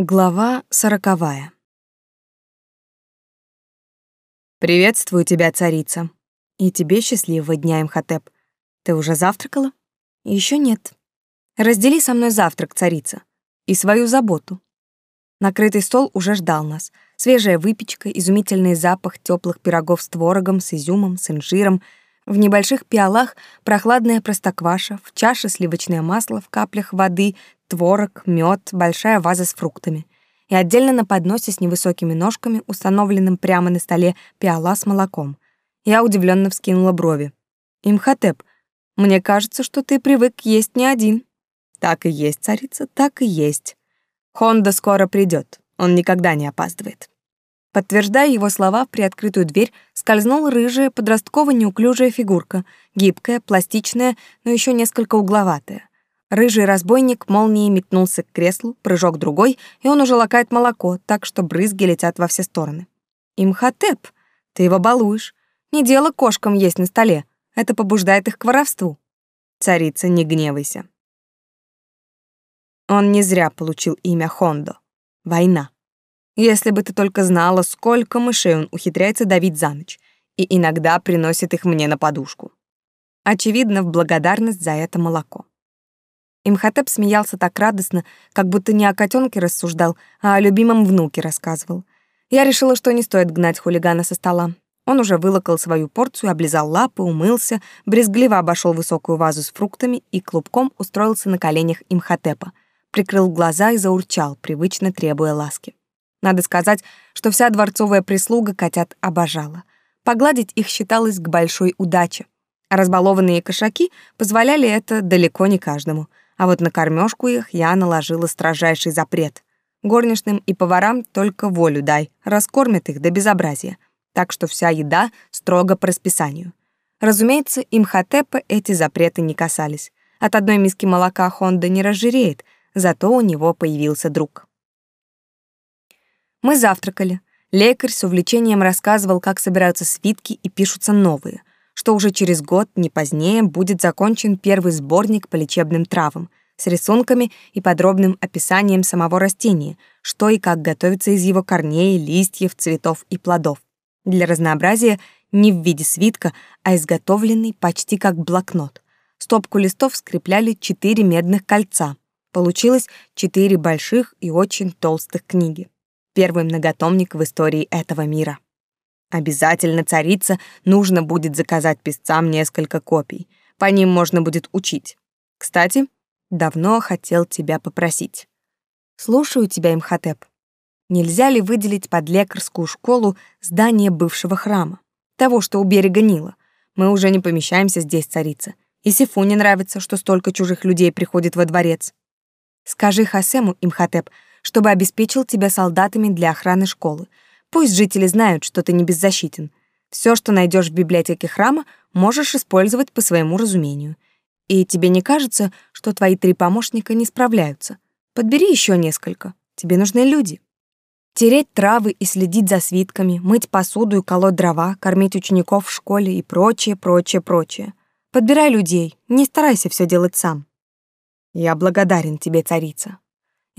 Глава сороковая. «Приветствую тебя, царица. И тебе счастливого дня, Имхотеп. Ты уже завтракала? Еще нет. Раздели со мной завтрак, царица, и свою заботу». Накрытый стол уже ждал нас. Свежая выпечка, изумительный запах теплых пирогов с творогом, с изюмом, с инжиром. В небольших пиалах прохладная простокваша, в чаше сливочное масло, в каплях воды, творог, мед, большая ваза с фруктами. И отдельно на подносе с невысокими ножками, установленным прямо на столе, пиала с молоком. Я удивленно вскинула брови. «Имхотеп, мне кажется, что ты привык есть не один». «Так и есть, царица, так и есть. Хонда скоро придет, он никогда не опаздывает». Подтверждая его слова, в приоткрытую дверь скользнула рыжая, подростково-неуклюжая фигурка, гибкая, пластичная, но еще несколько угловатая. Рыжий разбойник молнией метнулся к креслу, прыжок другой, и он уже лакает молоко, так что брызги летят во все стороны. «Имхотеп, ты его балуешь. Не дело кошкам есть на столе. Это побуждает их к воровству». «Царица, не гневайся». Он не зря получил имя Хондо. Война. Если бы ты только знала, сколько мышей он ухитряется давить за ночь, и иногда приносит их мне на подушку. Очевидно, в благодарность за это молоко. Имхотеп смеялся так радостно, как будто не о котенке рассуждал, а о любимом внуке рассказывал. Я решила, что не стоит гнать хулигана со стола. Он уже вылокал свою порцию, облизал лапы, умылся, брезгливо обошел высокую вазу с фруктами и клубком устроился на коленях Имхотепа, прикрыл глаза и заурчал, привычно требуя ласки. Надо сказать, что вся дворцовая прислуга котят обожала. Погладить их считалось к большой удаче. А разбалованные кошаки позволяли это далеко не каждому — а вот на кормежку их я наложила строжайший запрет. Горничным и поварам только волю дай, раскормят их до безобразия. Так что вся еда строго по расписанию. Разумеется, имхотепа эти запреты не касались. От одной миски молока Хонда не разжиреет, зато у него появился друг. Мы завтракали. Лекарь с увлечением рассказывал, как собираются свитки и пишутся новые что уже через год, не позднее, будет закончен первый сборник по лечебным травам с рисунками и подробным описанием самого растения, что и как готовится из его корней, листьев, цветов и плодов. Для разнообразия не в виде свитка, а изготовленный почти как блокнот. Стопку листов скрепляли четыре медных кольца. Получилось четыре больших и очень толстых книги. Первый многотомник в истории этого мира. Обязательно царица нужно будет заказать писцам несколько копий. По ним можно будет учить. Кстати, давно хотел тебя попросить. Слушаю тебя, Имхотеп. Нельзя ли выделить под лекарскую школу здание бывшего храма? Того, что у берега Нила. Мы уже не помещаемся здесь, царица. И Сифу не нравится, что столько чужих людей приходит во дворец. Скажи Хасему, Имхотеп, чтобы обеспечил тебя солдатами для охраны школы, Пусть жители знают, что ты не беззащитен. Все, что найдешь в библиотеке храма, можешь использовать по своему разумению. И тебе не кажется, что твои три помощника не справляются? Подбери еще несколько. Тебе нужны люди. Тереть травы и следить за свитками, мыть посуду и колоть дрова, кормить учеников в школе и прочее, прочее, прочее. Подбирай людей, не старайся все делать сам. Я благодарен тебе, царица.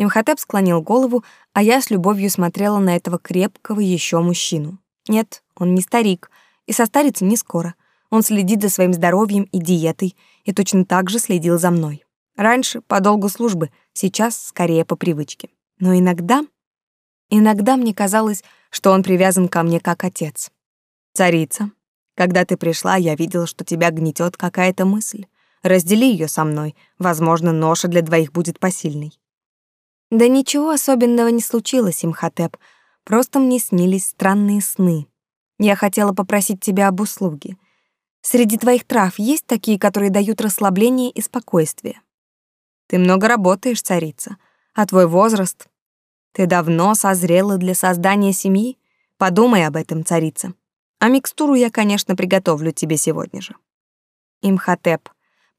Имхотеп склонил голову, а я с любовью смотрела на этого крепкого еще мужчину. Нет, он не старик, и состарится не скоро. Он следит за своим здоровьем и диетой, и точно так же следил за мной. Раньше по долгу службы, сейчас скорее по привычке. Но иногда... Иногда мне казалось, что он привязан ко мне как отец. Царица, когда ты пришла, я видел, что тебя гнетет какая-то мысль. Раздели ее со мной, возможно, ноша для двоих будет посильной. Да ничего особенного не случилось, Имхотеп. Просто мне снились странные сны. Я хотела попросить тебя об услуге. Среди твоих трав есть такие, которые дают расслабление и спокойствие? Ты много работаешь, царица, а твой возраст... Ты давно созрела для создания семьи? Подумай об этом, царица. А микстуру я, конечно, приготовлю тебе сегодня же. Имхотеп,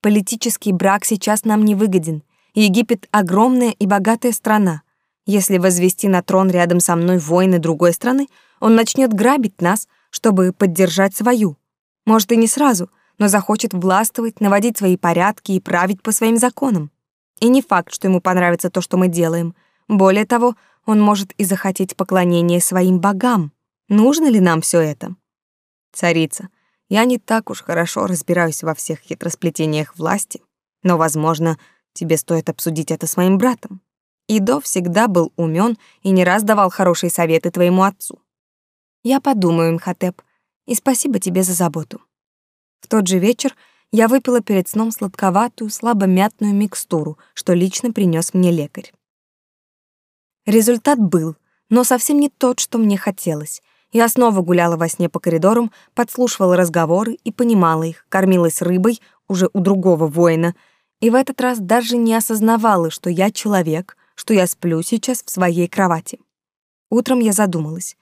политический брак сейчас нам не выгоден. Египет — огромная и богатая страна. Если возвести на трон рядом со мной воины другой страны, он начнет грабить нас, чтобы поддержать свою. Может, и не сразу, но захочет властвовать, наводить свои порядки и править по своим законам. И не факт, что ему понравится то, что мы делаем. Более того, он может и захотеть поклонения своим богам. Нужно ли нам все это? Царица, я не так уж хорошо разбираюсь во всех хитросплетениях власти, но, возможно, тебе стоит обсудить это с моим братом. Идо всегда был умен и не раз давал хорошие советы твоему отцу. Я подумаю, Мхотеп, и спасибо тебе за заботу. В тот же вечер я выпила перед сном сладковатую, слабомятную микстуру, что лично принес мне лекарь. Результат был, но совсем не тот, что мне хотелось. Я снова гуляла во сне по коридорам, подслушивала разговоры и понимала их, кормилась рыбой уже у другого воина, и в этот раз даже не осознавала, что я человек, что я сплю сейчас в своей кровати. Утром я задумалась.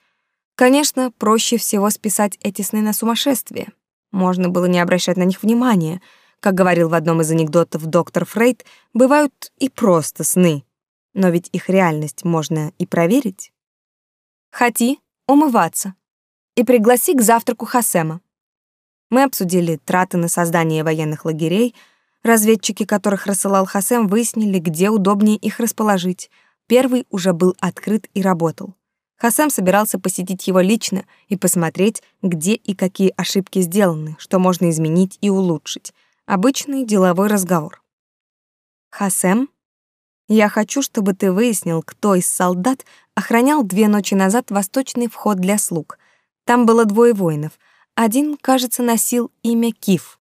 Конечно, проще всего списать эти сны на сумасшествие. Можно было не обращать на них внимания. Как говорил в одном из анекдотов доктор Фрейд, бывают и просто сны. Но ведь их реальность можно и проверить. Хати умываться и пригласи к завтраку Хасема. Мы обсудили траты на создание военных лагерей, разведчики которых рассылал Хасем, выяснили, где удобнее их расположить. Первый уже был открыт и работал. Хасем собирался посетить его лично и посмотреть, где и какие ошибки сделаны, что можно изменить и улучшить. Обычный деловой разговор. Хасем, я хочу, чтобы ты выяснил, кто из солдат охранял две ночи назад восточный вход для слуг. Там было двое воинов. Один, кажется, носил имя Киф.